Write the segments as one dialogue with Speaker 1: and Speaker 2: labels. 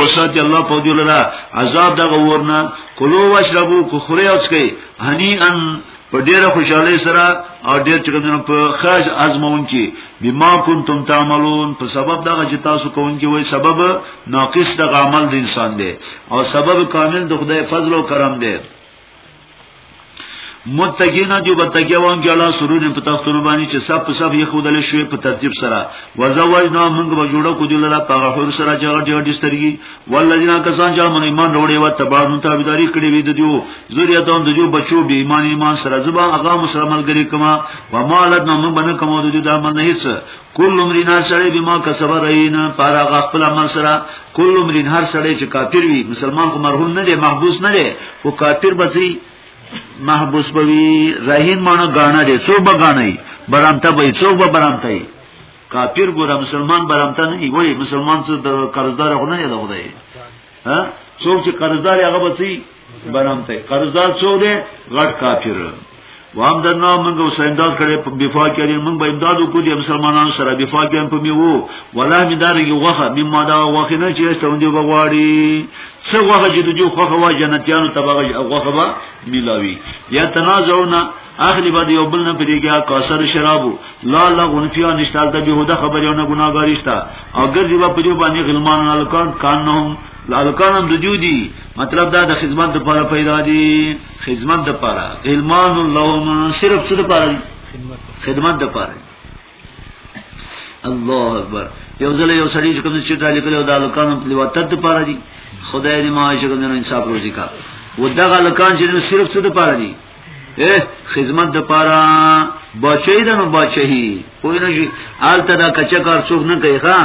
Speaker 1: وسات الله په دې لرا عذاب دغه ورنه کلو واشربو کو خوري اوس کوي هني ان په ډیره خوشحالي سره او ډیر چې کوم په خاص ازمون کې بما کنتم تعملون په سبب دغه چې تاسو کوونکی وای سبب ناقص د عمل د انسان دی او سبب کامل د خدای فضل او کرم دی متقینا جو بتقیا وان کې الله سرور په تختونو باندې چې سب په سب یې خودل شوی په ترتیب سره وزوجنا موږ به جوړه کو دي لره په غفور سره چې غړي غړي سترګي ولذینا کسان چې من ایمان وروړي او تبعون تابعداري کړې وي د دیو ذریاتون د جو بچو به ایمان ایمان سره زبا هغه مسلمان ګری کما و مالت نو موږ باندې کومو د دې د عمل نه هیڅ کل عمرین هر سړی به ما کسب راینا پارا غفل عمل سره کل عمرین هر سړی چې کافر وي مسلمان خو مرهون نه دی محبوس نه دی او کافر بسی محبوس بوي رهین مانو غاڼه دی څو به غاڼه برامته به څو به برامته کافر ګور مسلمان برامته نه وي مسلمان څو قرضدار خو نه دی خدای ها څوک چې قرضدار هغه بچي برام ته قرضدار څو دی غټ کافر وام دنا موږ اوس امداد کړي په بفاع کې موږ به امداد وکړو د مسلمانانو سره بفاع کې په میو ولا می دار یو غخه مما دا غخه نه چې ته ونجو بغواړي څه غخه چې د جو غخه وا جنتیانو تبغه غخه وا ملاوي یا تنازعونه اخلی بعد یو بل نه پریګیا کاسر شرابو لا لا غنفیا نشتال ته بهوده خبرونه ګناګاری شتا او ګرځي با پریو باندې غلمان الکان کانهم الکانم دجودی مطلب دا د خدمت لپاره پیدا دي خدمت لپاره غلمان اللهم صرف څه لپاره خدمت لپاره الله اکبر یو ځل یو سړی چې کوم چې دا لیکل او دا لکانو په وطن ته پاره دي خدای دې ما چې کوم انصاف روزي کا و دغه لکان چې صرف څه ته پاره دي اے خدمت د پاره بچی ده نو بچی کوی نه شي آلته دا کچا کار څوک نه کوي ښا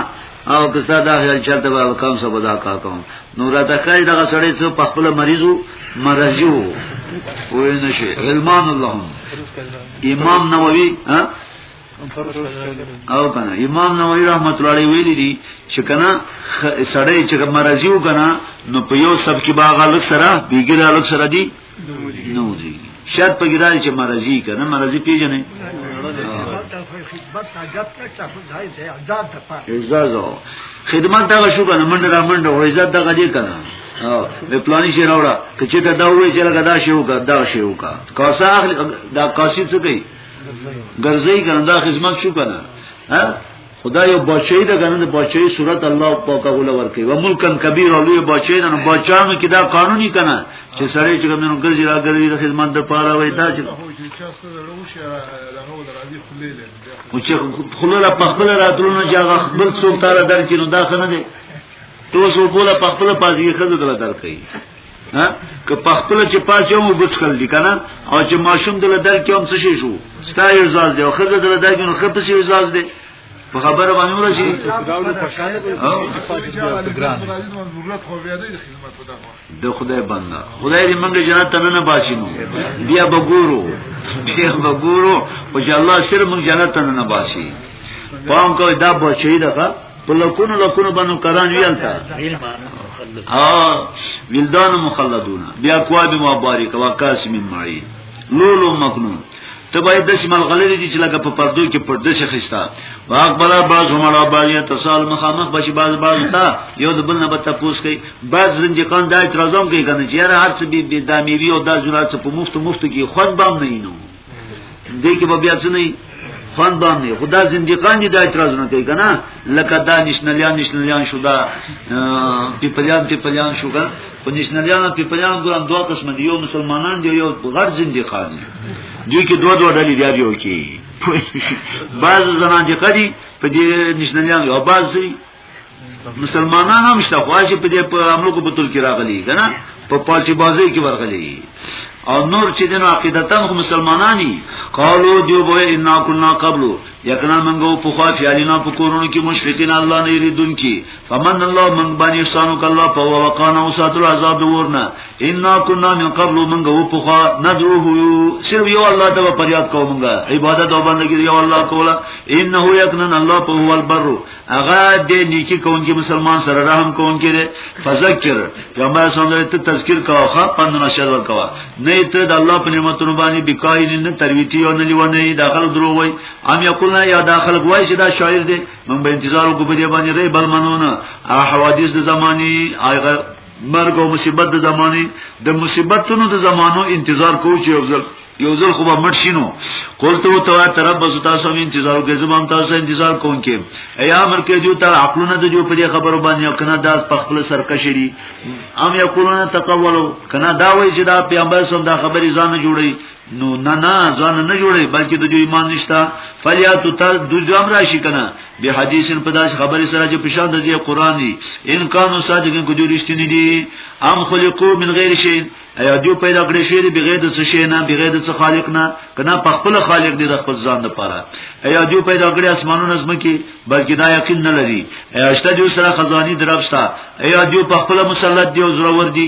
Speaker 1: او کستا دا خیال چلته به کوم څه بدا کا کوم نو را تخای دغه سړی څو په خپل مریضو مرجو کوی نه شي علمان اللهم امام نووي ها او کنه امام نووي رحمت الله علیه ویلي دي چې کنه سړی چې مرضی و کنه نو په یو سب کې باغ الک سره بیګل الک سره دي نو دي شرط په ګرای چې مرضی کنه مرضی پیژنې اعزاز او خدمت دا شو کنه منډه را منډه او عزت دا غدي کنه او په پلاني شي راوړه کچې دا وې چې لګدا شي وکړه دا شي وکړه کاسه اخلي دا کاسي څه کوي ګرځي کنه دا خدمت شو کنه ها خدا یو بچی دا کنه د بچی صورت الله پاک غول ورکي و ملکن کبیر او لوی بچی دا بچانو کې دا قانوني کنه چې سړی چې کوم ګرځي را ګرځي د خدمت د پاره وای دا چې او چې خلل په خپل راتلونو چې هغه خپل څوک تاره درکینو دا خنه دي تو سو بوله په خپل پازي خزه دل درکې ها که په خپل چې پاس یو مبسکل دي کنه او چې ماشوم دل دل کې هم څه شي شو ستا یو ځاز دی او خزه دل دل کې نو خپل شي ځاز دی په خبره باندې ولا شي د خدای بنده خدای دې موږ جنت ته نه باسینو بیا بګورو بیا بګورو او چې الله سره موږ جنت ته نه باسي پام کوی دا بچی دغه په لکونو لکونو بنو کران ویلتا ها ولدان مخلدون بیا کواد مبارک وقاسم معین لولو مکنون ته باید د شمال غلری دي چې لکه په پردو کې پرده شي خستا واق بلا باز هم را باز اتصال مخامخ بشي باز باز تا یو د بل نه به تاسو کوي باز زنجکان د اعتراضوم کوي کنه چې هر څه به د دامیری او د زړه څخه په مفت مفت کې خوند بام نه اینو دې کې به بیا څه نه خوند باندې خدا زنديقان دي دا اعتراض نه کوي کنه لکه دا نشنلیان نشنلیان شو دا پیپلیان پیپلیان شو کنه خو نشنلیان پیپلیان ګورم دوه قسم دي یو مسلمانان دي یو غیر زنديقان دي دوی کې دوه دوه ډلې دي یو کې بعض زنان دي قدي په دې نشنلیان او بعض مسلمانان هم شته خواجه په دې په عملو کې بتول کې راغلي کنه په پالچی بازی کې ورغلي او نور چې دنو عقیدتن خو مسلمانانی قالو دیو بو ان کنا قبل یکنا منغو په خوا فیالینا په کورونو کې مشرکین الله نه یریدون کی فمن الله من باندې احسانو کله په وقانا او ساتل عذاب ورنه ان کنا من قبل منغو په خوا ندعوه صرف یو الله ته پریاد کومګه عبادت او بندګی یو الله کوله انه یکنا الله په هو البر هغه د نیکی کوونکی مسلمان سره رحم کوونکی دی فذکر پیغمبر صلی الله علیه تذکر کاوه پند نشر ورکوا نه ته د الله په نعمتونو باندې بکای نه ترویتی او نه لیونه داخل درو وای ام یقول یا داخل وای چې دا شاعر دی من به انتظار وکړو په دې باندې ری بل منونه حوادث د زمانی هغه مرګ او مصیبت د زمانه د مصیبتونو د زمانو انتظار کوو چې یو ځل یو ځل خو به مړ شینو قلت او تو تربص تاسو هم انتظار کوئ زمام تاسو انتظار کوم کې ایا امر کې جو تر عقلونه د جو په خبرو باندې کنه دا په خپل سرکشري ام یقولون تقولوا کنه دا وایي چې دا پیغمبر سم دا خبري ځان جوړي نو نه نه ځان نه جوړي بلکې د جو ایمان نشتا فلیات تر د جام راشي کنه به حدیث په داس خبره سره چې پښان د دې قران دی ان کانو صادقین کو جو رښتینی دي ام خلقو من غیر شی ایا جو پیدا کړی شی بغیر د څه شی نه بغیر د څه خالق نه کنه په خپل خالق دی د خپل ځان لپاره ایا جو پیدا کړی اسمانونو نظم کې بلکې دا یقین نه لري ایا شته جو سره خزانی درپستا ایا جو په خپل مسلط دی او زرور دی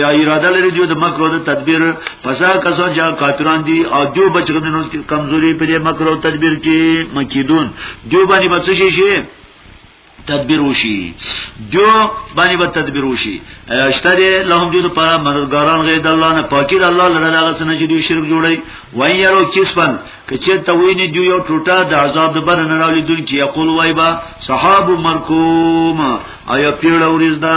Speaker 1: یا اراده لري دیو د مکر او د تدبیر پسا کسو جا کافران دي او دیو بچګنو کمزوري په دې مکر او تدبیر کې مکیدون دیو باندې بچ شي شي تدبیر وشي دیو باندې به تدبیر وشي شته دې لهم دې لپاره مددګاران غیر د الله نه پاکي د الله لره هغه څنګه چې دوی شرک جوړي وایي یو چیز پن کچه ته ویني دی یو ټوټه د عذاب د بر نه راولي دن کې یقول وای با صحاب مرکوم آیا پیړ اوریز دا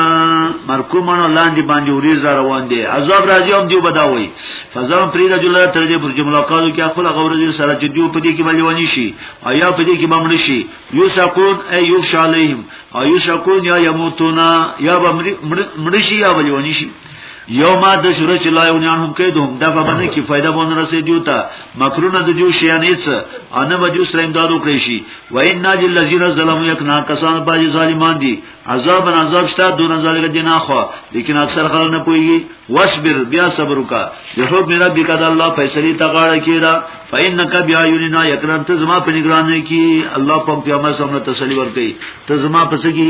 Speaker 1: مرکوم نه لاندې باندې اوریز را روان دي عذاب راځي هم دی بداوي فزام پری د جلال تر دې پر جمله قالو کې خپل غور دې سره چې دیو په دې کې باندې ونی شي آیا په دې کې باندې شي یو سقون ای یو شالیهم آیا سقون یا یموتونا یا مړ شي یا باندې ونی شي یو ما د شروع چې لا یو نه هم کې دوم دا به نه کې فائدہ باندې رسې دیو تا مکرونه د جو شیان هیڅ ان به جو سره امداد وکړي شي و ان ناجل الذین ظلموا یکنا کسان باج ظالمان دي عذاب عذاب شته دون ذالک جنا خو لیکن اکثر خلک نه پويږي واصبر بیا صبر وکا یو میرا بکد الله فیصله تا غاړه کیرا فینک بیا یونینا یکرم ته زما په نگرانه کی الله په پیغمبر سره تسلی ورکړي ته زما پسې کی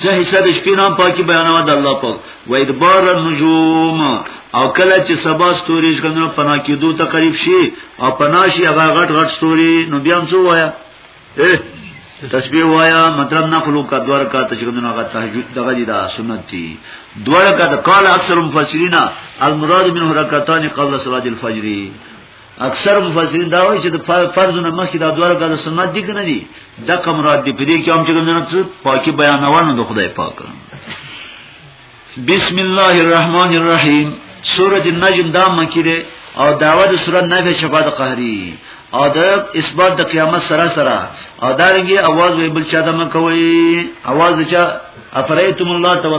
Speaker 1: څه حصہ د شپې نام پاکي بیانوا د الله پاک و ادبار النجوم او کله چې سبا ستوري څنګه پنا کېدو ته قریب شي او پنا شي هغه غټ غټ ستوري نو بیا هم څه وایا تسبیح وایا مطلب نه خلو کا دوار کا تشکرونه هغه تهجد دغه دي دا سنت دي دوار کا د قال اکثر مفسرین المراد من حرکتان قبل صلاه الفجر اکثر مفسرین دا وایي چې د فرض نه مخکې دا دوه رکعات سنت دي کنه دي د کمرات دی په دې کې هم چې کوم نه پاکي بیانونه د خدای پاک بسم الله الرحمن الرحیم سورۃ النجم دا مکی ده او داوا د سورۃ نفع شفاعت قهری او د اثبات د قیامت سره سره او دارنګي आवाज ویبل چا دمه کوي आवाज چا افریتم الله تعالی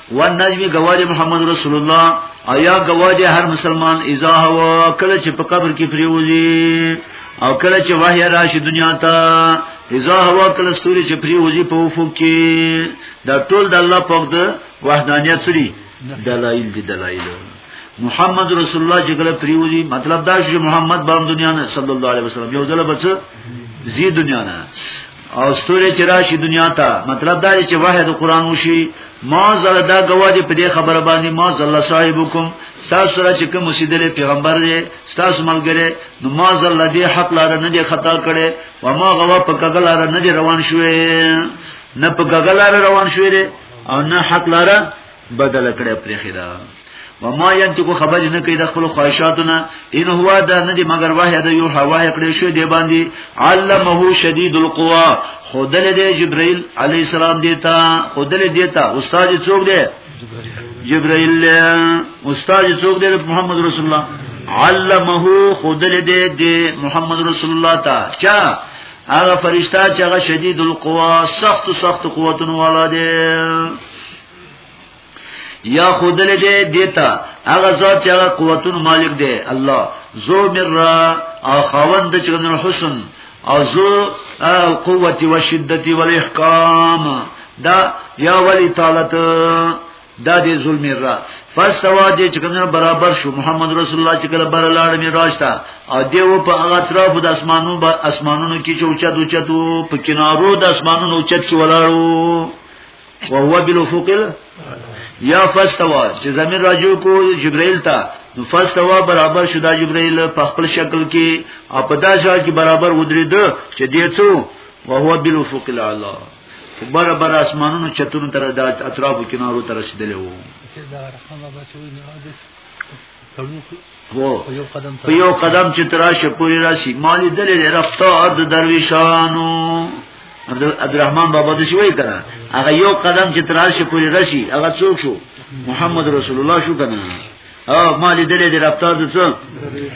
Speaker 1: والنجم گواج محمد رسول الله ایا گواج هر مسلمان اذا هوا کله چې په قبر کې پریوزي او کله چې وحی راشي دنیا ته اذا هوا کله ستوري چې پریوزي په افق کې دا ټول د الله پاک د وحدانیت سری دلایل دي دلایل محمد رسول الله چې کله پریوزي مطلب دا چې محمد بام دنیا نه صلی الله علیه وسلم یو ځل بچ زی دنیا نه او ستوري چې راشي دنیا ته مطلب دا دی چې وحی د قران وشي ما زله دا گواهی په دې خبره باندې ما زله صاحبکم تاسو سره چې کوم سیدلې پیغمبر دی تاسو ملګری نو ما زله دې حق لار نه دی خطا کړي و ما غوا په کګل لار نه دی روان شوې نه په کګل لار روان شوې او نه حق لار بدل کړه پرېخې دا وما ينتقو خبر نه کوي د خپل خواهشاتونه ان هو دا نه دي مگر وحی د یو هوا کړې شو دی باندې علمه شدید القوا خدل دی جبرائیل علی السلام دیتا خدل دیتا استاد څوک دی جبرائیل استاد څوک دی محمد رسول الله علمه خدل دی دی محمد رسول الله تا چا هغه فرشتہ چې هغه شدید القوا سخت سخت قوتونه والا دی یا خودل دې دیتا هغه ذات چې هغه قوتونو مالک دی الله ذو مرا او خوند چې د حسن او ذو قوت و شدت و الاحکام دا یا ولی تعالی دا دې ظلم را فسوا دې چې کنه برابر شو محمد رسول الله چې کله بر لاړ می راشتا او دې و په هغه اطراف د اسمانو با اسمانونو کې چې اوچت اوچتو په کنارو د اسمانونو اوچت کې ولاړو وهو بالافق یا فاستوا چې زمين راجو کو جبرائیل ته نو فاستوا برابر شو دا جبرائیل په خپل شکل کې او په دا ځای کې برابر ودرېد چې دې څو وهو بالافق الاعلى بر بر اسمانونو چتونو تر د اطرافو کنارو تر رسیدلی وو هو په یو قدم چې تراشه پوری راشي مالی دلې رفتار د درویشانو عبدالرحمن بابا د شوی کړه هغه یو قدم چې تراشه پوری راشي هغه څوک شو محمد رسول الله شو کنه او ما لیدلې د رفتار د څو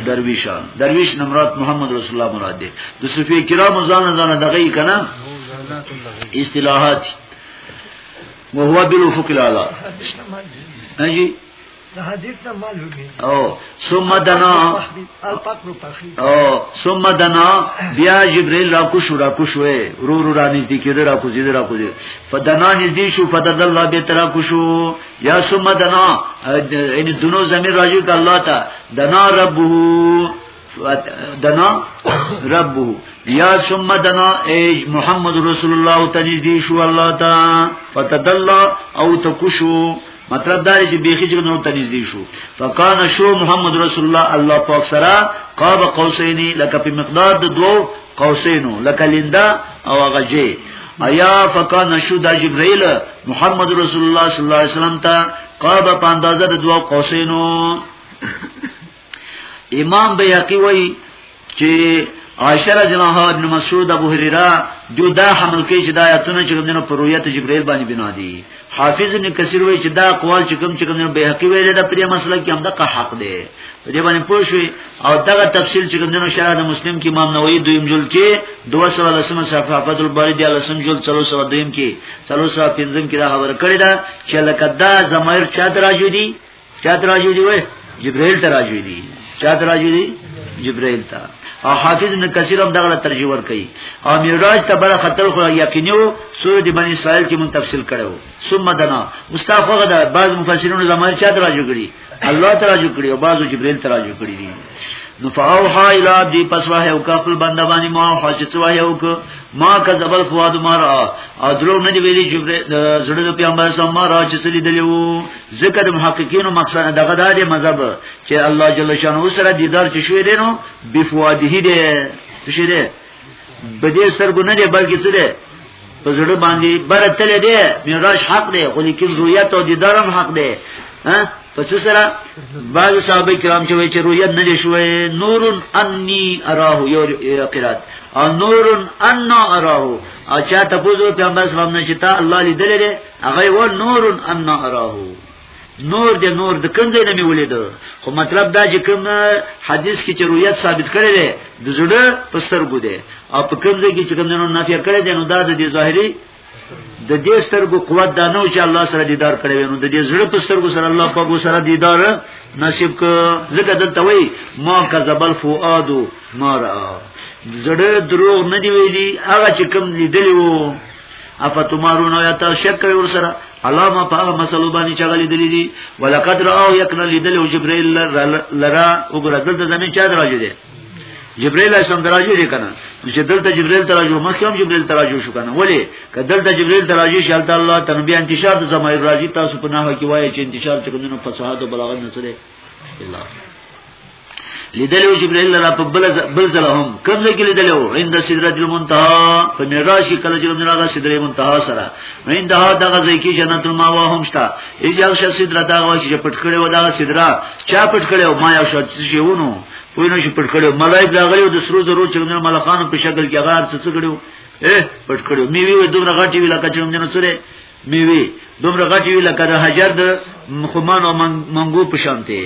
Speaker 1: درویشان درویش نمرات محمد رسول الله مراد دی د صوفي کرامو ځان ځان دغه کنا اصطلاحات وهو بالافق الاعلى هجی او ثم دنا او ثم دنا بیا جبريل را کو شو را کو شو رو رو را نږدې کېده را کو زیده را کو زیده فدنا نږدې شو فدد الله به ترا کو شو یا ثم دنا ان دونو زمير راځي ک الله تا دنا ربو دنا ربو یا ثم دنا ایج محمد رسول الله تنزدی شو الله تا فتدلا او تکشو مطلب دا چې بیخي چې نو تنزدی شو فکان شو محمد رسول الله الله پاک سره قاب قوسینی لکه په مقدار د دوو قوسینو لکه لندا او غجه ایا فکان شو د جبرئیل محمد رسول الله صلی الله علیه وسلم ته قاب په اندازه د دوو قوسینو امام بیاقی وی چې عائشه رضی الله عنها ابن مسعود ابو هريره جو دا حمل کوي چې دا آیاتونه چې کومنه پر رؤیت جبرئیل باندې بنا دي حافظ ابن کثیر وایي چې دا قوال چې کوم چې کومنه به حقي ویل دا پرې مسله کې هم دغه حق دی په دې باندې پوه شو او دغه تفصیل چې کومنه شرح د مسلم کې امام نووي دویم جلد کې 210 صفحه فضل الباری دی لسم جلد 302 کې 315 کې دا خبر کړی دا چې لکه دا زمیر چا دراجو دي چا تراجو دی وای جبرائیل تراجو دی چا تراجو دی جبرائیل تا او حافظ ابن کثیر هم دغه ترجمه ور کوي او معراج ته بل خطر خو یقینو سورې د بنی اسرائیل کې مون تفصیل کړو ثم دنا مستعفغ ده بعض مفسرینو زمانه چا تراجو کړی الله تراجو کړی او بعضو جبرائیل تراجو کړی دي نو فاوحا الی عبدی پس وحی او خپل بنده باندې ما حاجت وحی او ما کذب الفواد ما را او درو نه دی ویلی جبرئیل زړه د پیغمبر سم ما را چې سلی دلیو ځکه د محققینو مقصد دغه د مذهب چې الله جل شانه سره دیدار چې شوی دی نو بفواده دی څه شي دی بده سترګو نه دی بلکې څه دی په زړه باندې برتل دی میراج حق دی خو لیکن رؤیت او دیدار هم حق دی ها پس سره بعض صحابه کرام چې وایي چې رؤیت نه دی شوی نور انی اراه یو قرات او نور انا اراه او چا ته پوزو پیغمبر صلی الله علیه وسلم نشتا الله لیدل هغه و نور ان اراه نور د نور د کوم ځای نه می ولید خو مطلب دا چې کوم حدیث کې چې رؤیت ثابت کړي دي د زړه په سترګو دي او په کوم ځای کې چې کوم نه نافي کړي دي نو دا د ظاهري د دې سترګو قوت دا نه چې الله سره دیدار کړي نو د دې زړه په سترګو سره الله په بو سره دیدار نصیب ک زګه دلته وای ما کذبل فؤاد ما را زړه دروغ نه دی ویلي هغه چې کوم لیدلی وو افتمارون یا تاسو شک کوي ور سره علامه په هغه مسلو باندې چغلې دي دي ولقد را او یکن لیدل او جبرئیل لرا وګړه دلته زمين چا دراجو دي جبرئیل اسلام دراجو دي کنه چې دلته جبرئیل تراجو مخکې هم جبرئیل تراجو شو کنه ولی که دلته جبرئیل تراجو شي الله تعالی تنبیه انتشار د زمای راځي تاسو په نحوه کې وایي چې انتشار چې کومه فصاحت او بلاغت نه سره الله لیدلو جبرائیل را په بل بل زلهم کوم ځای کې لیدلو عند سدرۃ المنتهى په معراج کې کله چې موږ راغله سدرۃ المنتهى سره عند ها دغه ځای کې جنت الماوا هم شته ایجاب شه سدرۃ دغه چې پټ کړي و دغه سدرا چا پټ کړي او ما یو شو چې شیونو پوینو چې پټ کړي ملائک راغلي او د سرو زرو چې موږ ملخانو په شکل کې غار څه څه کړو اے پټ کړو میوي دومره غټي وی لکه چې موږ نه سره میوي دومره غټي وی لکه د حجر د خمان او منګو په شان ته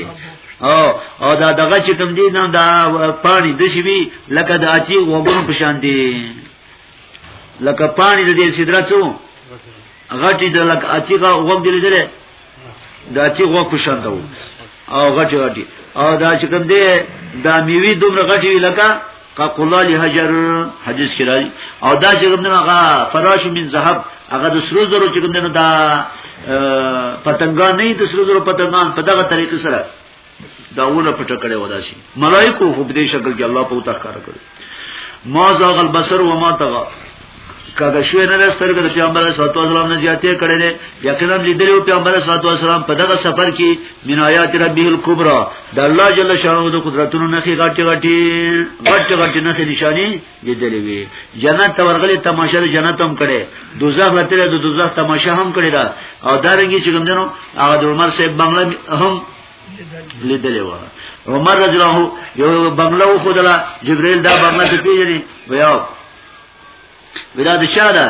Speaker 1: او او دا دغه چې کوم دي نه دا پانی د شي وی لکه د اچي وګونو په شان دي لکه پانی د دې سدرا څو غټي د لکه اچي غوګ دي لیدل دا چې غو په شان دا او غټي غټي او دا چې کوم دی دا میوي دومره غټي وی لکه ققلال حجر حدیث کې راځي او دا چې کوم دی هغه فراش من ذهب هغه د سرو زرو چې کوم دی دا پتنګان نه د سرو زرو پتنګان په دغه طریقې سره داونه پټ کړي ودا شي ملائکو په دې شکل کې الله په اوته کار کوي ما زاغ البصر و ما طغى کاغه شوی نه سترګې د پیغمبر صلی الله علیه وسلم نه زیاتې کړې دي یقینا لیدلو پیغمبر صلی الله علیه وسلم په دغه سفر کې من آیات ربه الکبرى د الله جل شانه د قدرتونو نه غټي غټي غټي غټي نه نشانی لیدلې وي جنت ته ورغلي تماشه د جنت هم کړي دوزخ لته د دوزخ تماشه هم کړي دا او دا رنګي چې کوم جنو هغه د عمر صاحب بنگله هم لیدلې و عمر رضی الله یو بنگله خو دلا جبرئیل دا بنگله ته پیژني بیا ودا د چا ده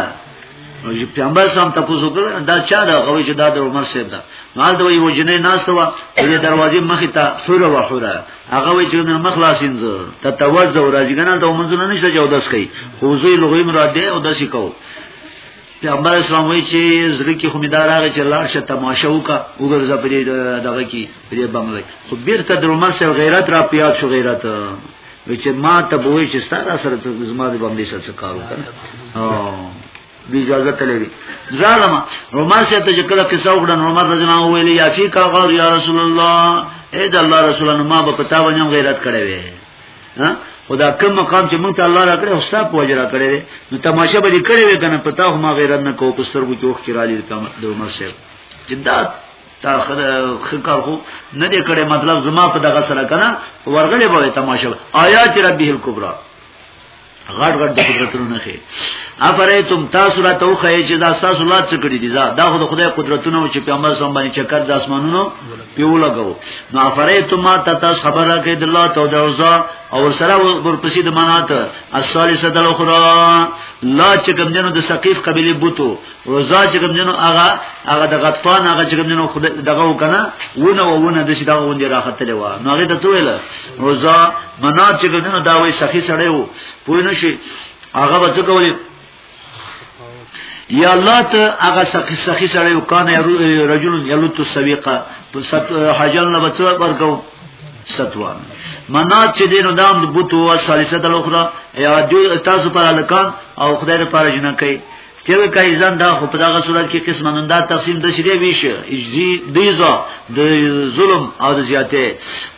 Speaker 1: نو چې پیغمبر سم تاسو کړه دا چا ده غوي چې دا د عمر صاحب ده مال دوی وجنه ناس ته و د دروازې مخې ته سوره وحوره هغه وی چې نه مخلاصین زه تتوزع راځي کنه ته منځونه نشته جو داس کوي خو زوی لغوی مراد دی او داسې کو پیغمبر اسلام وی چې زړه کې خومیدار هغه چې لار شه تماشه وکا وګرځه په دې دغه کې په دې بنگلې خو بیرته درمل سره غیرت را پیاد شو غیرت وی چې ما ته بوې چې ستاره سره زما د بنگلې سره کار وکړ به اجازه تللی دی ځالما عمر شه ته کله قصه وکړه عمر رضی الله ویل یا فی کا غار یا رسول الله اے د الله رسول الله ما په پتا باندې غیرت کړی وی ها خدا کوم مقام چې مونږ ته الله را کړی استاد په وجه را کړی نو تماشه به کړی وی کنه پتا خو ما غیرت نه کوو پستر کو چوخ چرا لید کوم د عمر شه جدا تا خکار خو نه دې کړی مطلب زما په دغه سره کنه ورغلې به تماشه آیات ربه الکبرى غړ غړ د قدرتونو نه خي افریتم تاسو را تو خی چې دا تاسو لا څه کړی دي دا خو د خدای قدرتونو چې پیغمبر سم باندې چکر د اسمانونو پیو لګاو نو افریتم ما تاسو خبره کوي د الله تو دوزا او سره ورپسې د منات الثالثه الاخرى لا چې کوم جنو د سقيف قبيله بوتو روزا چې کوم جنو هغه هغه د غطفان هغه چې کوم جنو دغه وکنه ونه ونه د شي دغه وندې راختلې و نو هغه ته څه ویل روزا منات چې کوم جنو دا وای سخی سړی وو پوه نه شي هغه به څه کوي یا الله ته هغه سخی سخی سړی وکانه رجل یلوت السویقه حجل نه بچو ورکو ستوان منات چې دینو دام د بوتو او ثالثه د الاخره یا تاسو پر الکان او خدای لپاره جنہ کوي کله کای ځان دا خو په دغه صورت کې قسم نن دا تقسیم د شری ویش اجزی دیزا د ظلم او د زیاته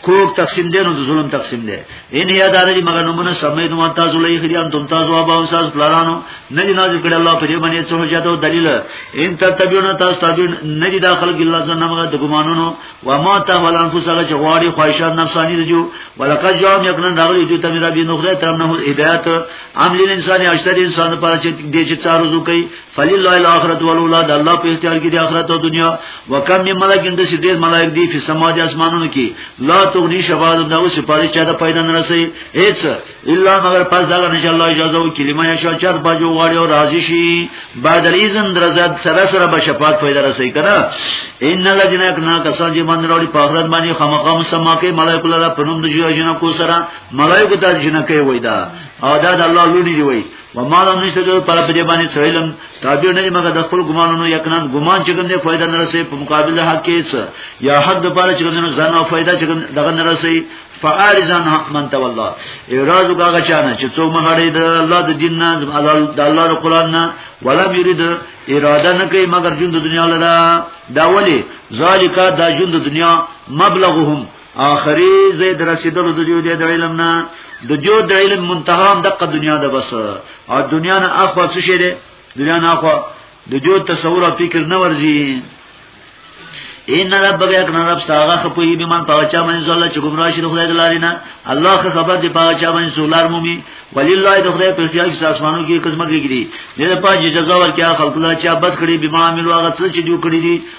Speaker 1: کوک تقسیم دی نو د ظلم تقسیم دی ان یاد علی مگر نمونه سمې دوه تاسو لې خریان تم تاسو او باو ساز پلانانو نه دی نازل کړي الله پر باندې څه حجت او دلیل ان تتبعون تاسو تابع نه دی داخل کې الله جن مگر د ګمانونو و ما ته ول انفس هغه چغواړي خواهشات نفسانی دی جو ولکه جام یقینا راغلی دوی ته مې ربي نو خدای تر نه هدایت ام لیل انسان اشتر انسان پر چې د چې څار رزق کوي فلله الاخرت ولولا د الله په اختیار کې د اخرت او دنیا وکم من ملک اند چې ډیر ملائک دي په سما د اسمانونو کې لا تغنی شفاعت د اوس پاره چا د پیدا نه رسي هیڅ الا مگر پس دا ان شاء الله اجازه او کلمه یا شاء چر باجو غاړي او راضي شي بعد الاذن درزاد سره سره به شفاعت پیدا رسي کنه ان الذين كنا كسان جي باندې وروړي په اخرت باندې خامخام سما کې ملائک الله په نوم د جوړ جنو کو سره ملائکه ته جنکه وای دا او دا د الله لوري دی وای و ما لم نشته د پر په دې باندې سویلم تابع نه مګه د خپل ګمانونو یقینن ګمان چې کوم دې فائدہ نه رسي په مقابل حق کیس یا حد د پاره چې کوم ځان او فائدہ چې دغه نه رسي فارزان حق من تولا اعراض هغه چانه چې څوک مغړې د الله د دین نه د الله د قران نه ولا یرید اراده نه کوي مګر ژوند د دنیا لپاره دا ولی ذالک دا ژوند د دنیا مبلغهم آخری زید رسیدلو د دیو د علم نه د دیو د علم منتها هم دغه دنیا ده بس او دنیا نه اخوا څه شي ده دنیا نه اخوا د دیو تصور او فکر نه ورځي ان رب بیاک نه رب ساغه خپوی به من پاچا من زله چې ګمرا شي خدای دلارینا الله خو خبر دی پاچا من سولار مومي ولله د خدای په اختیار کې اسمانو کې قسمت کې دي دغه پاج جزا ورکیا خلق الله چې بس کړي به ما عمل واغ څه چې جو کړی دي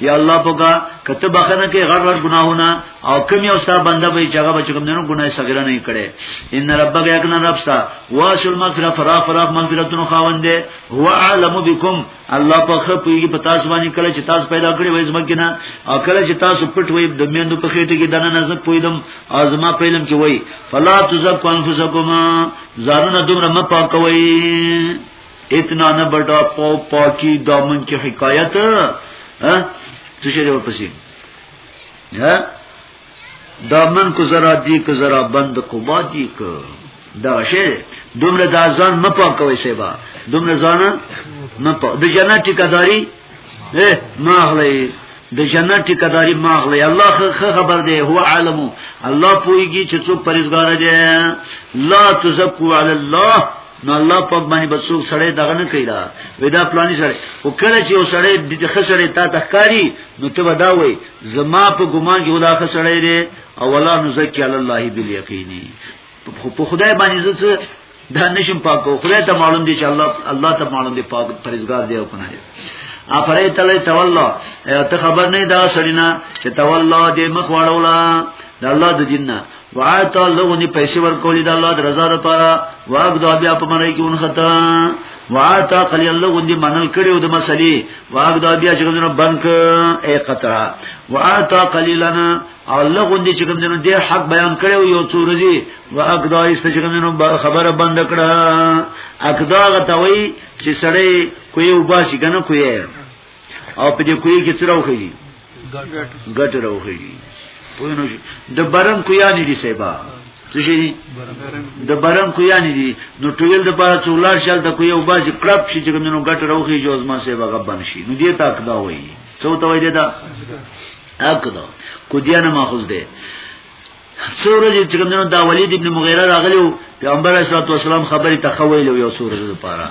Speaker 1: یا الله پاکا کته بخنه کې غړ غړ ګناهونه او کم یو ستا بنده به جګه بچ کوم نه ګناه صغیره نه کړي ان ربک یکنا ربستا واسل مغفرت فرا فرا مغفرتونو خاوند دی هو عالم بكم الله پاک په په تاسو باندې کله چې تاسو پیدا کړی وای زمکه نه او کله چې تاسو پټ وای د میندو په خېټه کې دنه نه زک پویدم ازما پیلم کې وای فلا تزکو انفسکما زارونه دومره مپاکوي اتنا نه بډا پو پاکی دامن کې حکایت ها څه شي ورپسې ها دامن کو زرا دی کو زرا بند کو با دی کو دا شی دومره د ځان نه پاکوي سیبا دومره ځان نه پاک د جنت ټیکداري ما غلي د جنت ټیکداري ما غلي الله خه خبر دی هو عالم الله پويږي چې څو پرېزګار دی لا تزکو علی الله نو الله په باندې بسوک سړی دغه نه کوي دا ودا پلاني سره او کله چې یو سړی د خسړې تا تخکاری نو ته ودا وای زما په ګمان کې ودا خسړې دی او ولا نزکی علی الله بالیقینی په خدای باندې زه دا نشم پاکو خدای ته معلوم دی چې الله الله ته معلوم دی پاک پرېزګار دی او کنه افرای تلی تولا ته خبر نه دا سړینا چې تولا دې مخ واړولا د الله د دینه وایته لغونی پیسې ورکولې د الله د رضا لپاره واګدو بیا په منای کې ونخته وایته قلی الله غوندي منل کړیو د مسلې واګدو بیا چې کومه بنک اے قطرا وایته قلیلنا او الله غوندي چې کومه ډیر حق بیان کړیو یو څو ورځې واګدو ایست چې کومه خبره بند کړه اکدا غتوي چې سړی کوی وباسي کنه کوی او په دې کوی کې څه راوخی ګټ راوخی پوه نه شو د برم کو یعنی دی سیبا څه شي د برم کو یعنی دی نو ټویل د پاره څولار شال د کو یو باسي کلب شي چې کومینو ګټ راوخی جو ازما سیبا غبن شي نو دې تاک دا وایي څو ته وایي دا اکدو کو دیا نه ماخذ ده سورج چې کومینو دا ولید ابن مغیره راغلو پیغمبر اسلام والسلام خبري تخویل یو سورج لپاره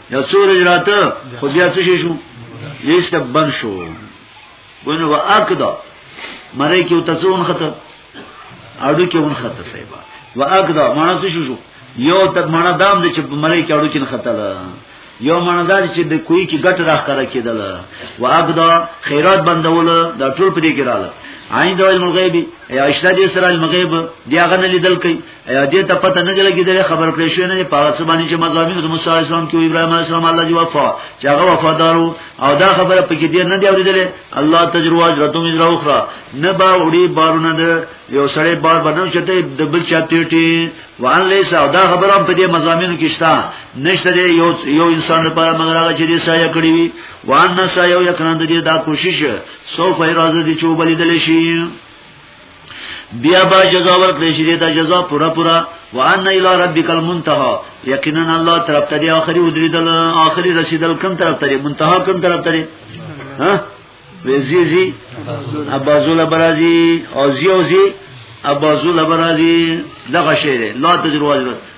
Speaker 1: یو څو ورځې راته خو بیا څه شي شو لیست بند شو ونه وا اکدا مړی کې تاسوون خطر اډو کې ون خطر صاحب وا اکدا مانا څه شو شو یو ته مانا دام دې چې مړی کې اډو کې خطر یو مانا دا چې د کوی کې ګټ راخ کرا کېدل وا اکدا خیرات بندول دا ټول پرې کې رااله عین د علم الغیب یا اشتاد اسرائیل مغیب دی هغه نه لیدل کوي ایا دې ته پته نه لګی د خبر کړې شوې نه په څه باندې چې مزامین د موسی اسلام کې ابراهیم اسلام الله دی وفا چې هغه وفادارو او دا خبره په کې دې نه دی اورېدلې الله تجربه اجرتو مې راوخره نه با وړي بارونه ده یو سړی بار بنو چته د بل چا تیټي وان لیس او دا خبره په دې مزامینو کې شته نشته دی یو یو انسان لپاره مگر هغه چې دې سایه کړی وي وان نه سایه یو یکران دې دا کوشش سو فیراز دې چوبلیدل شي بیا با جزا ورکړي شي دا جزا پورا پورا وان الى ربک المنتهى یقینا الله طرف ته دی اخري ودریدل اخري رسیدل کوم طرف ته منتها کوم طرف ته ها وزیزی ابازول برازی اوزی اوزی ابازول برازی دغه شی لا تجربه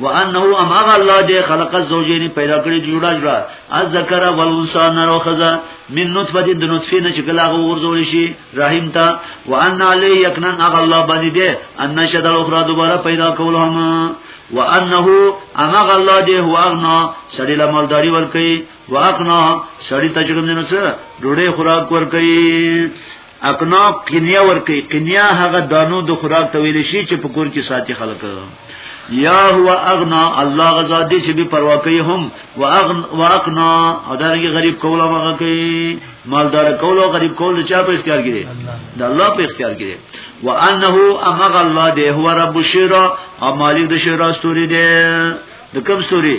Speaker 1: وانه ام هغه الله دې خلق الزوجین پیدا کړی جوړا جوړا الذکر والانثى نر وخذا من نطفه د نطفه نه شکل هغه ورزول شي رحم تا وان علی یقنا هغه الله باندې دې ان شد الاخرى دوباره پیدا کول هم وانه ام هغه الله دې هو اغنا سړی له مالداری ور کوي واقنا سړی تجربه نه څه ډوډۍ خوراک ور کوي اقناب قنیه ورکی قنیه هغه دانو د خوراک ته ویل شي چې په کور کې ساتي خلک یا هو اغنا الله غزا دې چې به پروا کوي هم واغنا او دا رنګ غریب کوله هغه کوي مالدار کوله غریب کوله چا په اختیار کې دی د الله په اختیار کې دی وانه امغ الله دې هو رب الشرا او مالک د شرا ستوري دی د کوم ستوري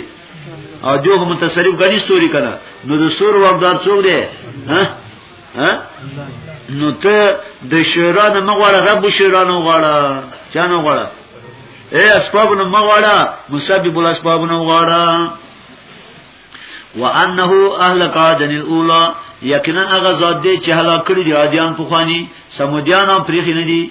Speaker 1: او جو هم متصرف غني ستوري کړه نو د سور وقدار څوک دی ها ها نو ته د شورا نه مغواړه رب شورا نه غواړه چا نه غواړه اے اسباب نه مغواړه مسبب الاسباب نه غواړه وانه اهلك عادن الاولى یقینا هغه ذات دی چې هلاک کړی دی عادیان په خواني سمودیان هم پریخي نه دي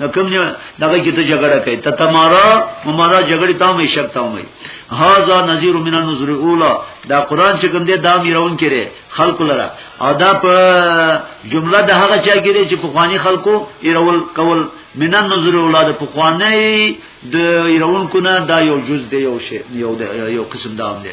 Speaker 1: دا کوم نه دغه کې ته جګړه کوي ته تمارا ممارا جګړه تا مې شک تا مې هاذا نذیر من النذر الاولى دا قران چې کوم دی دا میرون کړي خلق لره او دا په جمله د هغه چا کړي چې په خواني خلقو ایرول کول من النذر الاولى د پخوانه د ایرون کو نه دا یو جز دی یو شی یو یو قسم دا هم دی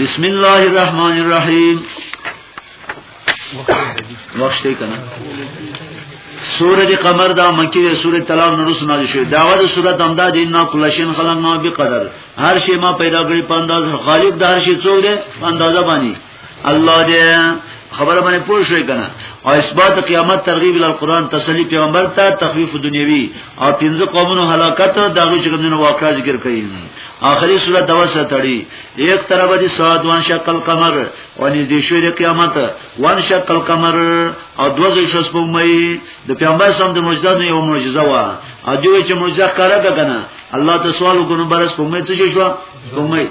Speaker 1: بسم الله الرحمن الرحیم وخت یې کنه سورۃ قمر دا مکی دی سورۃ طلاق نور سنا دي شوی داوا د سورۃ امدا دین نا کلشن خلق ما به قدر هر شی ما پیدا کړی په انداز غالب دار شی څو دی اندازه باندې الله دې خبره باندې پوه شوې کنه او اثبات قیامت ترغیب ال قران تسلی پیغمبر ته تخفیف دنیوي او پنځه قومونو هلاکت دغه چې کومونه واقعا ذکر کړي آخري سوره دوسه تړي یک طرف دي سواد وان شکل قمر او نږدې شوې د قیامت وان شکل قمر او دوزه شس په مې د پیغمبر سم د معجزات یو معجزه وا اجوه چې معجزه کارا کنه الله ته سوال وکړو برس په مې څه شو په مې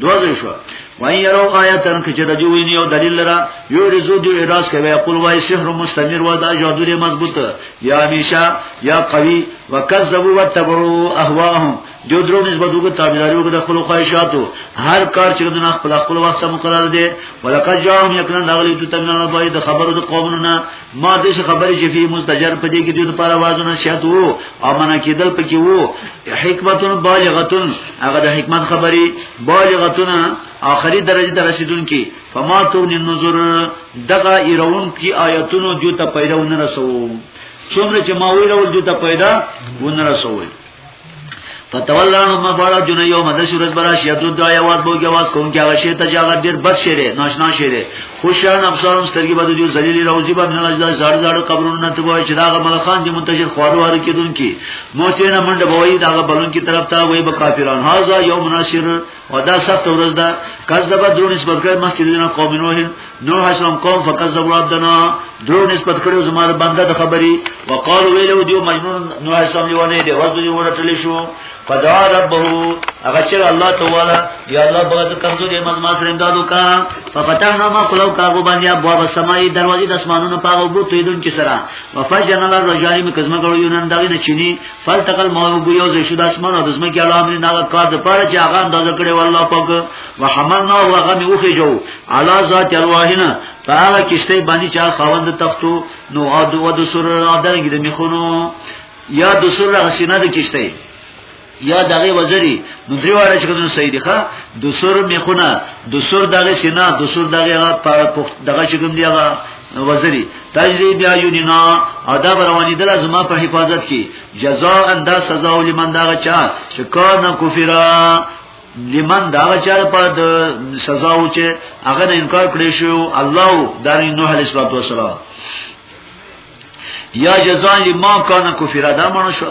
Speaker 1: دوزه شو وای یرو آیتن کې چې د جوړ نیو دلیل را یو رزو دی اعتراض کوي خپل وای شهر مستمر و دا جادو لري مضبوط یا همیشه یا قوی وکذبوا وتبعوا اهواهم جو درو نسبت وګ تابعداري وګ د خپل خواهشاتو هر کار چې د خپل خپل واسطه مقرر دي ولکه جام یقینا دغلی ته تمنا د خبرو د قومونو ما د څه خبرې چې فيه مستجر په دې کې د لپاره وازونه شت وو او معنا کېدل پکې وو حکمتون بالغتون هغه د حکمت خبرې بالغتون اخري درجه ته رسیدونکي فما تون النظر دغه ایرون کی آیتونو جو ته پیدا ونه رسو څومره چې ما ویلول جو ته پیدا ونه رسول فتولانو ما بالا جن یوم د شورز برا شیت د دای आवाज بو جواز کوم چې هغه شی ته چې هغه ډیر بد شی دی ناشنا شی دی خوشان ابصارم سترګې بده جو ذلیل روزي به نه لږه زړ زړ قبرونو نه تبوي چې داغه ملخان چې منتشر خوارو واره کیدون کی موته نه منډه بوي داغه بلون کی طرف ته وای به کافران هاذا یوم ناشر او دا سخت ورځ ده کذب درو نسبت کړ مخکې دینه قوم نوح نوح اسلام قوم فکذب ربنا درو نسبت کړو زماره بنده د خبري وقال ویلو دیو مجنون نوح اسلام لیونه دی ورځ دی ورټل شو فدعا ربه هغه چې الله تعالی یا الله بغد کمزوري مزما سره امدادو کا ففتحنا ما قلو کاغو باندې ابواب السماء دروازې د اسمانونو پاغو بو تویدون کې سره وفجرنا الرجائم کزما کړو یونان دغه نه چینی فالتقى الماء بيوز شو د اسمان او د زمکه علا امر نه کار د پاره چې هغه اندازه کړي والله پاک وحملنا هغه می اوخه جو علا ذات الواهنا فهغه کشته باندې چې خاوند تختو نو او د ود سر ادرګي د میخونو یا د سر غسینه د کشته یا دغه وزری نو دریواله چې کوم صحیح دی ښا د سر میخونه د سر دغه سینا د سر دغه دغه چې کوم دی هغه نو وزری تجری بیا یونینا او دا رواني دل زما په حفاظت کې جزاء اندا سزا ولمن دا غچا چې کار نه کفرا لمن دا چا په سزا و چې هغه انکار کړی شو الله دار نوح علیه السلام یا جزاء لما کان کفر دا مونږ شو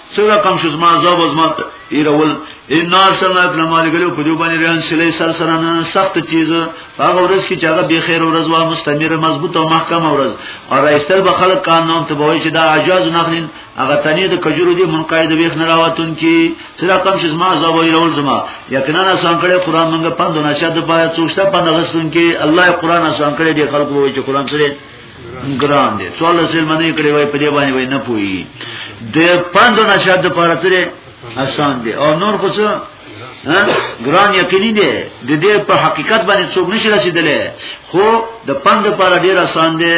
Speaker 1: څه رقم شو زما عذاب زما ایرول ان ارسلنا ابن مالک له په دوبانه ریان سلی سر سره نه سخت چیز هغه ورځ کې چې هغه به خیر ورځ وا مستمر مضبوط او محکم ورځ او رایستل به خلق کان نوم ته وای چې دا عجاز نخلین هغه تنه د کجورو دی منقاید ویخ نه راوتون کی څه رقم شو زما عذاب ایرول زما یقینا اسان کړي قران موږ پندونه شاده پای څوشته پندغستون کی الله قران اسان کړي دی خلق وای چې قران سره ګران دي څول سیل منی کړي وای په دې باندې وای نه پوي د پاندو نشاد د پاره ترې آسان دي او نور خو څه ګران یقیني دي د دې په حقیقت باندې څوک نشي رسیدلی خو د پند لپاره ډیر آسان دي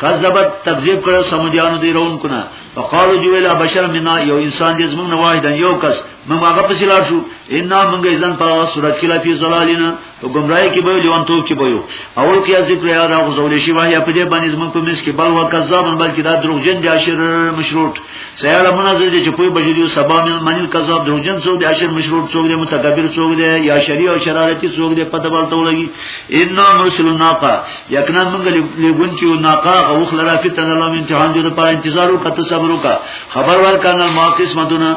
Speaker 1: کذبت تکذیب کړو سمجانو دی رون کنا فقالو جو الا بشر منا یو انسان دې زمونږ نه واحد یو کس موږ هغه پسې لاړ شو ان موږ ځان په صورت کې لا فی ظلالنا په گمراهی کې به لیوان توپ کې به یو اول کې از ذکر یاد او غزول شي واه یا په دې باندې زمون په مس کې بل وکذاب بلکې دا دروغجن دي عشر مشروط سیاله منازل دي چې کوئی بشریو سبا من منل کذاب دروغجن څوک دي عشر مشروط څوک دي متکبر څوک دي یا شری او شرارتي څوک دي پته ورته ولګي ان مرسل ناقه یقینا موږ لګون کې ناقه او خلرا فتنه لامه امتحان دې لپاره انتظار وکړه صبر وکړه خبر ورکړه ما قسمتونه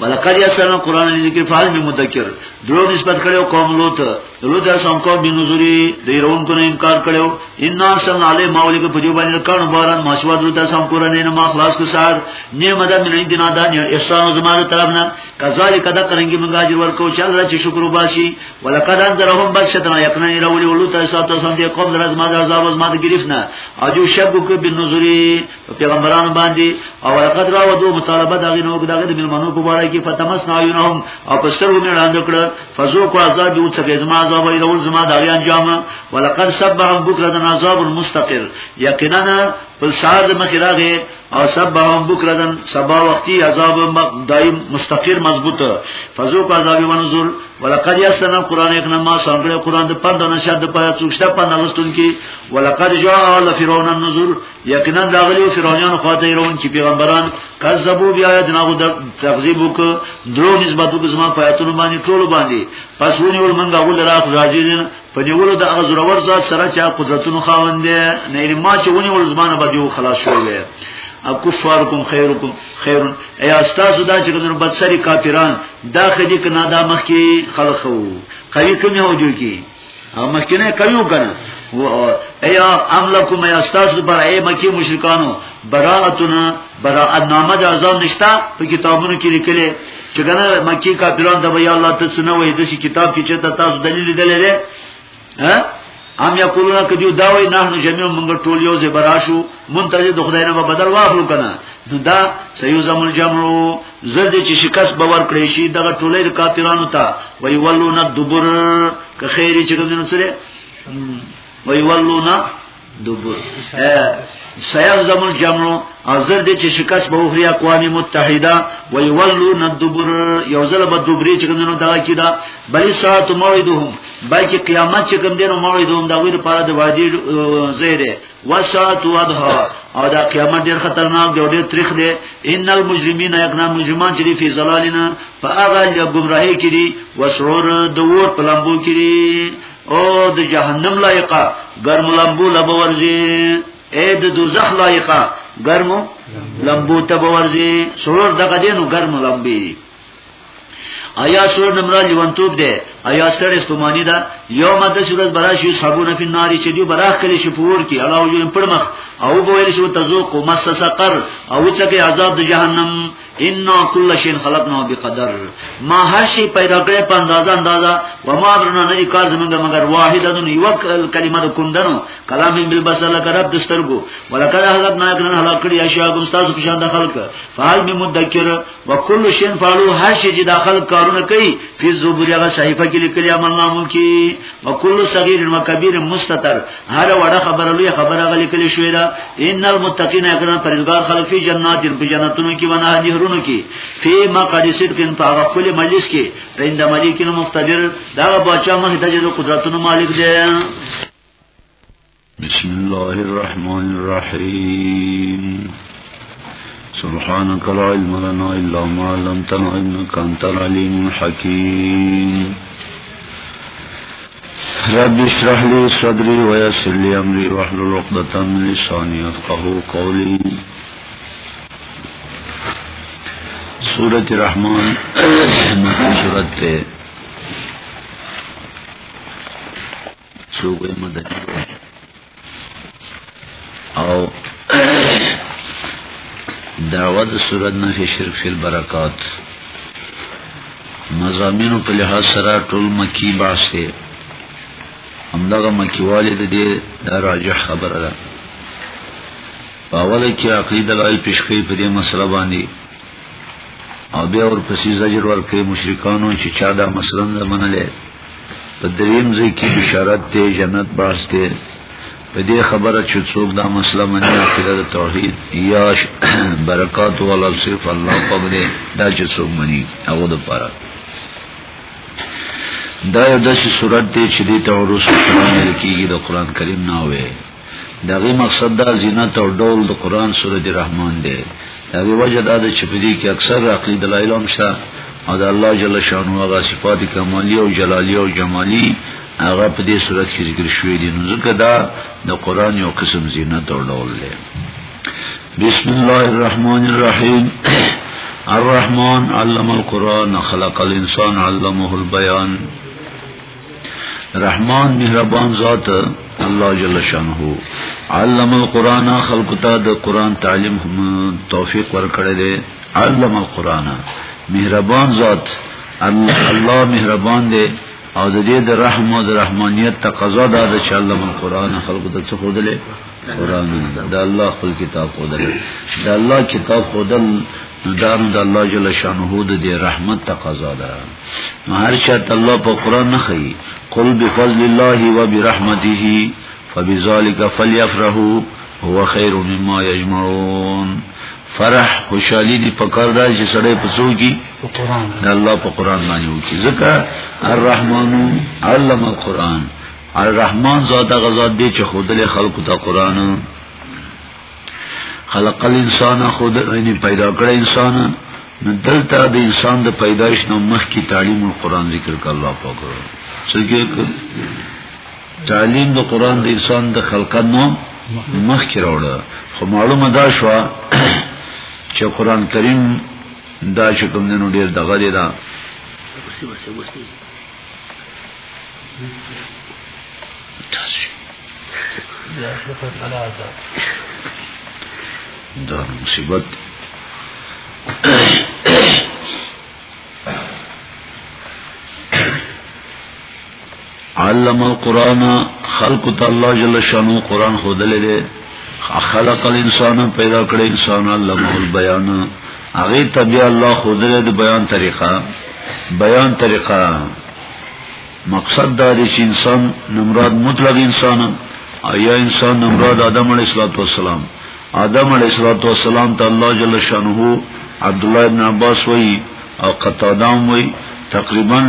Speaker 1: ولقد یسرنا قران لذکر فاز می مذکر درو نسبت کړو قوم لوط لوط سم کو بنذری دیرون کو انکار کړو ان ارسلنا علی مولک فجو باندې کانو باران مشواد لوط سم قران نه ما خلاص کو سار نه مدد من دینا دان احسان زمانه طرفنا کذالک دا کرنګي موږ اجر ورکو چل را چې شکر وباسي ولقد انذرهم بشتنا یقنا رول لوط سم ته سم دي قوم درز ما عذاب از ما گرفت نه اجو شب کو بنذری پیغمبرانو باندې او لقد راو دو مطالبه دغه نو دغه د ملمنو په اړه کې فتمس نایونهم او په سر و میړاند کړ فزوق عذاب یو څه زما عذاب ویل ول زما د انجام ولقد سبهم بکره د عذاب مستقر یقینا په سار د مخ راغې او سبهم بکره د سبا وختي عذاب دایم مستقر مضبوط فزوق عذاب ونزل ولقد یسنا قران یک نما څنګه قران د پند نشه د پاتوښته پند لستون کې ولقد جاء لفرعون النذر یقینا داغلی فرعونانو خواته ایرون چې پیغمبران کذبوا بیااتنا غو تکذیب وک درو نسبت وک زما پیاتونو باندې ټول باندې پس ونی ول منګه ول راخ زاجین په نیولو د هغه زورور ذات سره چې قدرتونو خاوند دی نه ما چې ونی ول زمانه باندې خلاص شوی اکفارکم خیرکم خیرون ای استاسو دا چې کوم بدسری کافران دا خدي کنا دا مخ کې خلخو قوی کوم یو جو کې او مخکنه کړیو کنه ایا املکم یا استاذ پر ای مکی مشرکانو براءتنا براءت نامه د اعظم نشتا په کتابونو کې لیکلي چې کنه مکی کافرون د بیا الله ته سنو وې د کتاب کې چې تاسو دلیل دللې ها ام یقولون کدیو دا وای نه نو جميع موږ ټول یو زبراشو منتظر د خدای نه بدل واخلو کنه دا سيوزم الجمع زر دې چې شکست باور کړی شي دغه ټولې د کافرانو ته وی ولونه دبر که خیری چې کوم نه سره وی ولونه دبر سیل زمون جمعو ازر دې چې شکست به وخري اقوام متحده وی ولون الدبر یو ځل به دبرې چې کوم نه دا کیدا بلې ساعت موعدهم بلکې قیامت چې کوم دینو موعدهم دا وی لپاره د واجب زیره وسات وضحا او دا قیامت ډیر خطرناک دی او ډیر تریخ دی ان المجرمین یقنا مجرمان چې په زلالنا فاغا یا گمراهی کړي وسرور د ور پلمبو کړي او د جهنم لایقه ګرم لمبو لب ورځي اې د دوزخ لایقه ګرم لمبو ته ورځي سرور دغه دینو ګرم لمبي ایا شور نمرا لیونتوب دی
Speaker 2: ایا ستړی ستومانی ده یوم د شورز براشی صابون فی النار چې دی براخ کلی شپور کی الله یو پر مخ او بویل شو تزوق مس سقر او چکه عذاب د جهنم ان کل شین خلقنا بقدر ما هر شی پیدا کړی په اندازه اندازه و ما برنا نه کار زمونږ مگر واحده دن یو کلمه د کندنو کلام بالبصر لک رب دسترګو ولکه هلاک نه کړن هلاک کړی اشیاء کوم تاسو په شان د خلق فعال می مدکر وکل شین فعلو هر شي چې داخل کارونه کوي فی زبر هغه صحیفه کې لیکلي عمل نامو کې وکل صغیر و کبیر مستتر هر وړه خبره لوی خبره غلي کلی شوې ده ان المتقین اکرام پرزګار خلق فی جنات په جنتونو کې ونه نهرونو کې فی مقعد صدق په هغه خپل مجلس کې رند ملکین مقتدر دا بچا مخ د قدرتونو مالک دی
Speaker 1: بسم الله الرحمن الرحيم سبحانك لا علم لنا إلا ما علمتنا إنك أنت العليم الحكيم رب اشرح لي صدري ويسر لي امري واحلل عقدة من لساني يفقهوا قولي سورة الرحمن سورة صوبه مدني او دعوه د صورت نه شرک فی البرکات مزامینو په لحاظ سره ټول مکی بحث دی همدغه مکی والد دی دا راجح خبره ده په اوله کې عقیده لای پیشکې په دې مسله باندې او بیا ور پسې زجر ور کوي مشرکانو چې چا دا مثلا منلې په دریم ځای کې بشارت دی جنت باسته په دې خبره چې څوک دا مسله مني عقیده توحید یا برکات ولا صرف الله قبل دا چې څوک مني هغه د پاره دا یو داسې صورت دی چې د تعرض په اړه کېږي د قران کریم نه وي دغه مقصد دا زینت او ډول د قران سورۃ الرحمن دی دغه وجه دا ده چې په دې کې اکثر عقلي دلایل هم شته او د الله جل شانو هغه صفات کمالی او جلالی او جمالی هغه په دې صورت کې ذکر شوې دي نو ځکه دا د قران یو قسم زینت او ډول دی بسم الله الرحمن الرحیم الرحمن علم القرآن خلق الانسان علمه البیان رحمان مهربان ذات الله جل شانه علم القرآن خلق ته د قرآن تعلیم هم توفیق ورکړی دی علم القرآن مهربان ذات الله الله مهربان دی او د دې د رحم او د رحمانیت تقاضا ده چې علم القرآن خلق ته څه خودلې قران د الله خپل کتاب خودل د الله کتاب خودل دام د الله جل شانه د دې رحمت تقاضا ده مهر چاته الله په قران نه خي قل بفضل الله وبرحمته فبذلك فليفرحوا هو خير مما يجمعون فرح خوشحالی دی پکار دا چې سړی پسو کی د الله په قران باندې وکی ځکه الرحمن علم القران الرحمن ذات غزاد دی چې خودل خلق ته قران خلق الانسان خود یعنی پیدا کړ انسان نو دلته د انسان د پیدایش نو مخ کی تعلیم القرآن ذکر ک الله پاک څنګه تعلیم د قرآن د انسان د خلقت نو مخ کی راوړه خو معلومه دا شو چې قرآن کریم دا چې کوم نن ډیر دغه دی دا دا مصیبت علم القرآن خلق تعالی جل شانو قرآن خود لے دے خلق الانسان پیدا کړی انسان الله مول بیان هغه تبع الله خود د بیان طریقه بیان طریقه مقصد دا دی چې انسان نمراد مطلق انسان ایا انسان نمراد آدم علیه السلام آدم علیه السلام ته الله جل شانه عبد الله ابن عباس وی او قتادام وی تقریبا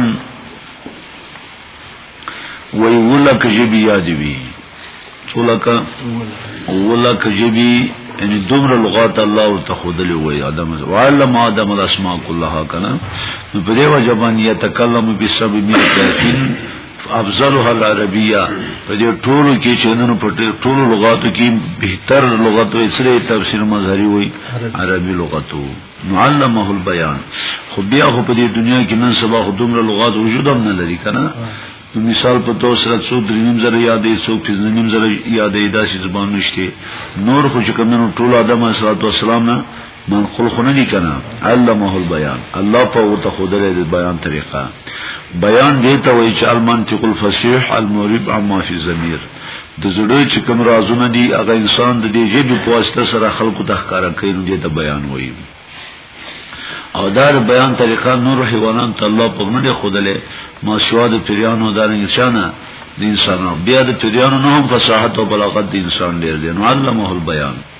Speaker 1: وی ولک جبی یادی وی څولک ولک جبی یعنی دومره لغات الله او تخودلی وی ادم وعلم ادم الاسماء كلها کنا نو په دې وجه باندې يتکلم بسبب ميتين افضلها العربيه په دې ټولو کې چې نن په ټولو لغاتو کې بهتر لغت وي سره تفسیر مظهری وي عربي لغتو معلمه البيان خو بیا خو په دې دنیا کې نن سبا خو دومره لغات وجود هم نه لري کنه نو مثال په تو سره څو دریم زره یادې څو پنځم زره یادې داسې زبان نشته نور خو چې کومنو ټول آدم صلی الله علیه وسلم نه منقول خو نه دي کنه علمه البيان الله په ورته خدای دې بیان طریقه بیان دې ته وایي چې المنطق الفصیح المورب عما فی الضمیر د زړه چې کوم رازونه دي هغه انسان د دې ژبې په واسطه سره خلکو ته ښکارا کوي نو دې ته بیان وایي او دا د بیان طریقه نور حیوانان ته الله په منډه خودلې ما شوا د پیرانو د انسان د انسانانو بیا د پیرانو نه هم فصاحت او بلاغت د انسان ډیر دی نو علمه البیان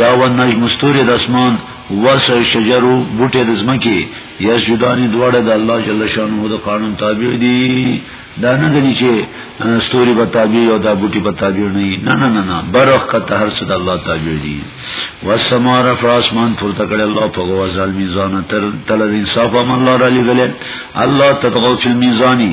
Speaker 1: یا و نجم استوری د اسمان ورس شجرو بوټه د زمکی یسجدانی دواړه د الله جل شانه د قانون تابع دي دا نه غني چې استوری به تابع او دا بوټي به تابع نه نه نه نه برخ کته هر څه د الله تابع دي والسما رفع اسمان پورته کړ الله په غوا ځل میزان تر تل انصاف هم الله را لګل الله تطغوا فی المیزانی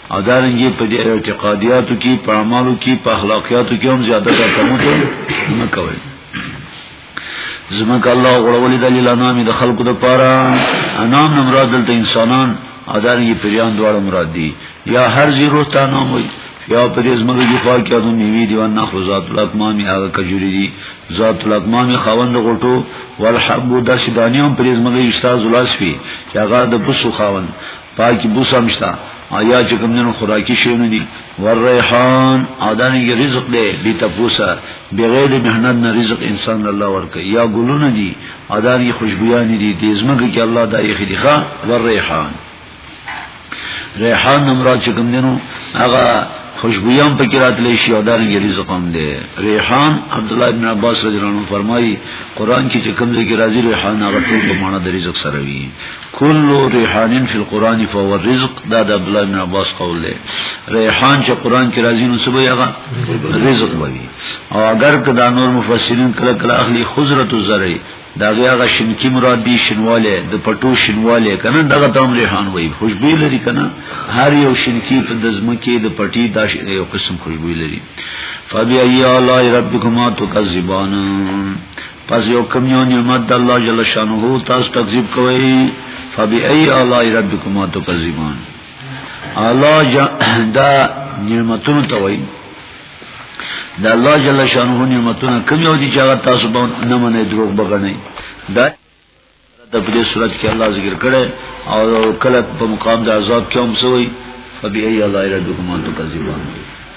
Speaker 1: او دارنګي په دې اعتقادیاتو کې په اعمالو کې په اخلاقیاتو کې هم زیاده ده کومه نه کوي زمکه الله غړولې د لنامې د خلقو د پاره انام نه مراد دلته انسانان او دارنګي پریان دواړه مراد دي یا هر زیرو ته نام وي یا په دې زمګي کې خوا کې ادم نیوی دی ونه خو ذات الاکمام هغه کجوري دي ذات الاکمام خاوند غټو والحب د شدانیام په دې زمګي استاد ولاسوي چې هغه د بوسو خاوند پاکی بوس هم شته آیا چې کوم نن خوراکي شیونه دي ور ریحان اودانګي رزق دی بي تفوسه بغیر مهنت نه رزق انسان الله ورکي یا ګلونه دي اودانګي خوشبویان دي د زمګه کې الله دایې خلیخه ور ریحان ریحان نمراد چې کوم دینو هغه خوشبویان پکې راتلی شي او دارنګ رزق هم دی ریحان عبد الله ابن عباس رضی الله عنه فرمایي قران کې چې کوم ذکر راځي ریحان هغه ټول په معنا د رزق سره وي کل ریحان فی القرآن فهو الرزق دا د عبد الله بن عباس قول دی ریحان چې قرآن کې راځي نو سبا یغه رزق وي او اگر کدا نور مفسرین کله کله اخلي خضرت الزرع دا هغه شنکی مراد دی شنواله د پټو شنواله کنه دغه تام ریحان وای خوشبو لري کنه هر یو شنکی په دزمکه د پټي دا یو قسم خوشبو لري فبیا یا الله ربکما تکذبان پس یو کم یو نعمت د الله جل شانه تاسو تکذیب کوئ فبأي آلاء ربکما تکذبان الله دا نعمتونو ته وایي د الله جل شانه نعمتونه کوم یو دي چې هغه تاسو باندې نه منئ دروغ بغنئ دا د دې صورت کې الله ذکر کړي او کله په مقام د عذاب کې هم سوی فبي اي الله ربكم انتو كذبان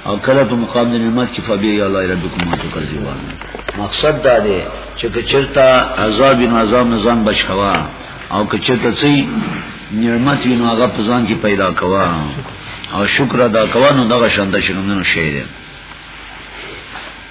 Speaker 1: او کله په مقام د نعمت کې فبي اي الله ربكم انتو كذبان مقصد دا دی چې چرتا عذاب او عذاب نظام بچوا او که چرتا سي نعمت وینو هغه په ځان کې پیدا کوا او شکر ادا کوا نو دغه شاندار شنو شي دی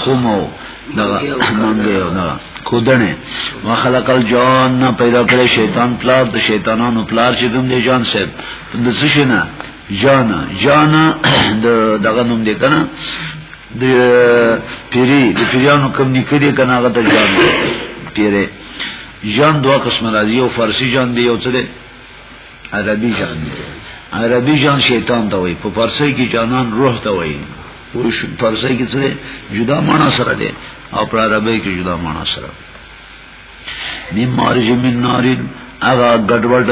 Speaker 1: خمو دغه منګه یو نه کودنه ما خلق الجان نه پیدا کړی شیطان پلار د شیطانانو پلار چې کوم دی جان صاحب د څه شي نه جان جان د دغه نوم دی کنه د پیری د پیرانو کوم نکړي کنه هغه د جان پیری جان دوه قسم راځي یو فارسی جان دی یو څه دی عربي جان عربي جان شیطان ته وای په پارسي کې جانان روح ته وای په پارسي کې څه جدا معنا سره ده او په عربي کې جدا معنا سره نیم مارج من نارین هغه ګډوډ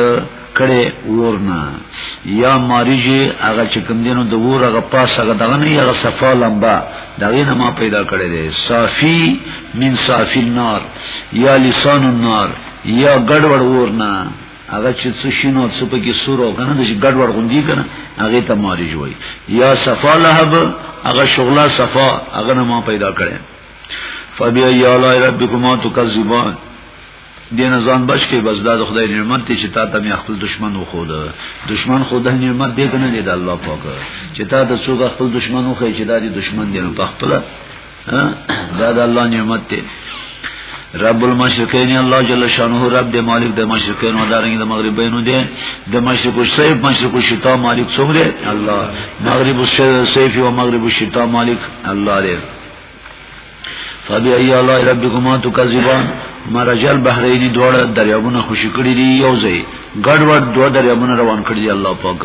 Speaker 1: کړي ورنا یا مارج هغه چې کوم دینو د ور هغه پاس هغه دغه نه هغه صفا لمبا دغه نه ما پیدا کړی دی صافی من صافی النار یا لسان النار یا ګډوډ ورنا هغه چې څه شینو څه پکې سورو کنه د ګډوډ غوندي کنه هغه ته مارج وای یا صفا لهب هغه شغله صفا هغه نه ما پیدا کړي فبی یالا ربکما تکذبان دین ځان بچ کې بس دا د خدای نعمت ته چې تا ته می خپل دشمن وخو ده دشمن خو د نعمت دې کنه دې د الله پاک چې تا د څوګه خپل دشمن وخو چې دا دې دشمن دې په خپل دا د الله نعمت دی رب المشرقین الله جل شانه رب د مالک د مشرقین او دارنګ د مغربین دی د مشرق السیف مشرق الشتاء مالک څوک دی الله مغرب السیف او مغرب الشتاء مالک الله دی فبی ای الله ربکما تکذبان مرجل بحرین دوړ دریابونه خوشی کړی دی یو ځای ګډوډ دوه دریابونه روان کړی دی الله پاک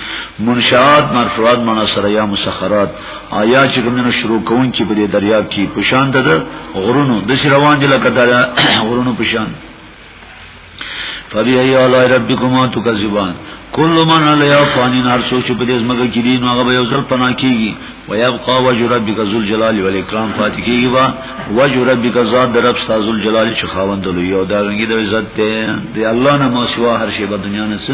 Speaker 1: منشآت مرفوعات معنا سره یا مسخرات آیا چې کومنه شروع کون چې په دې دریاب کې پشان ده غرونو د روان دي لکه دا غرونو پشان فبی ای اعلی ربکما تکذبان کل من علی فانین هر څوک چې په دې ځمکه کې دي نو هغه به یو ځل پناه کیږي و یبقى وجه ربک ذل جلال و الاکرام فات کیږي وا وجه ربک ذات در رب استاد ذل جلال چې خاوند لوی او دا رنګي د عزت دی الله نه مو سوا هر شی په دنیا نه څه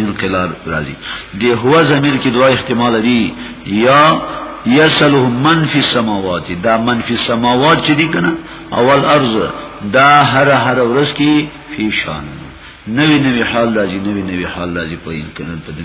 Speaker 1: انقلاب راځي د هو ضمیر کې دوه احتمال دي یا یسله من فی السماوات دا من فی السماوات چې دي کنه اول ارض دا هر هر ورځ کې فی شان نوی نوی حال راځي نوی نوی حال راځي په انقلاب په دې